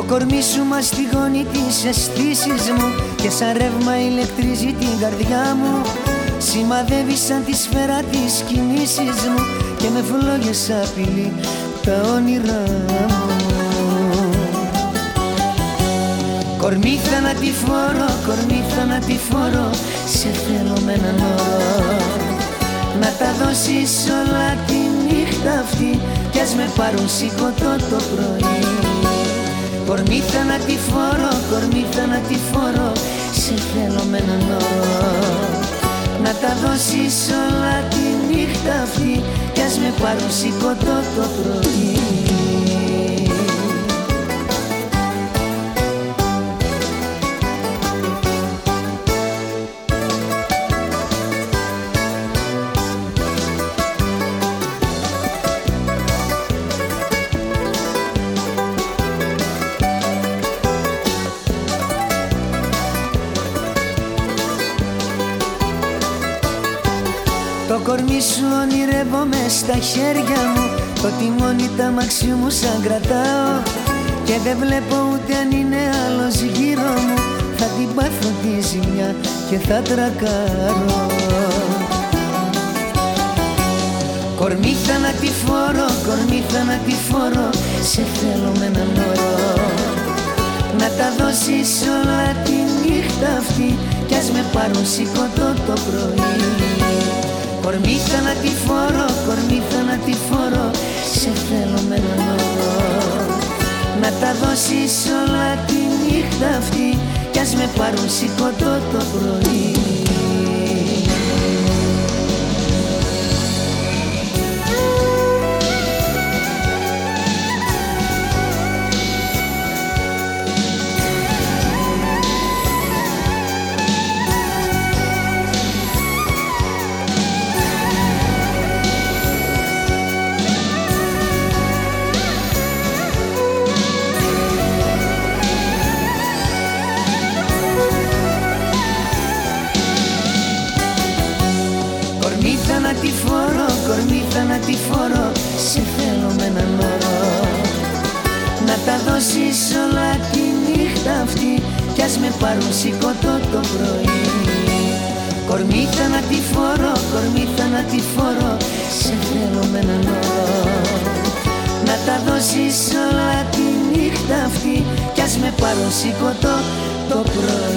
κορμί σου μαστιγώνει τις αισθήσεις μου Και σαν ρεύμα ηλεκτρίζει την καρδιά μου. Σημαδεύει σαν τη σφαίρα τις κινήσεις μου Και με φλόγες απειλεί τα όνειρά μου. Κορμί θανατηφόρο, κορμί θανατηφόρο Σε θέλω με έναν όρο. Να τα δώσεις όλα τη νύχτα αυτή Κι ας με πάρουν σηκωτό το πρωί Κορμί θανατηφόρο, κορμί θανατηφόρο Σε θέλω με έναν όρο Να τα δώσεις όλα τη νύχτα αυτή Κι ας με πάρουν σηκωτό το πρωί κορμί σου ονειρεύομαι στα χέρια μου. Το τιμόνι τα μαξί μου σαν κρατάω. Και δεν βλέπω ούτε αν είναι άλλος γύρω μου. Θα την πάθω τη ζημιά και θα τρακάρω. Κορμί θανατηφόρο, κορμί θανατηφόρο Σε θέλω με έναν όρο. Να τα δώσεις όλα τη νύχτα αυτή. Κι ας με πάρουν σηκωτό το πρωί Κορμί θανατηφόρο, κορμί θανατηφόρο Σε θέλω με έναν όρο. Να τα δώσεις όλα τη νύχτα αυτή Κι ας με πάρουν σηκωτό το πρωί θανατηφόρο, κορμί θανατηφόρο Σε θέλω με έναν όρο. Να τα δώσεις όλα τη νύχτα αυτή Κι ας με πάρουν σηκωτό το πρωί. Κορμί θανατηφόρο, κορμί θανατηφόρο Σε θέλω με έναν όρο. Να τα δώσεις όλα τη νύχτα αυτή Κι ας με πάρουν σηκωτό το πρωί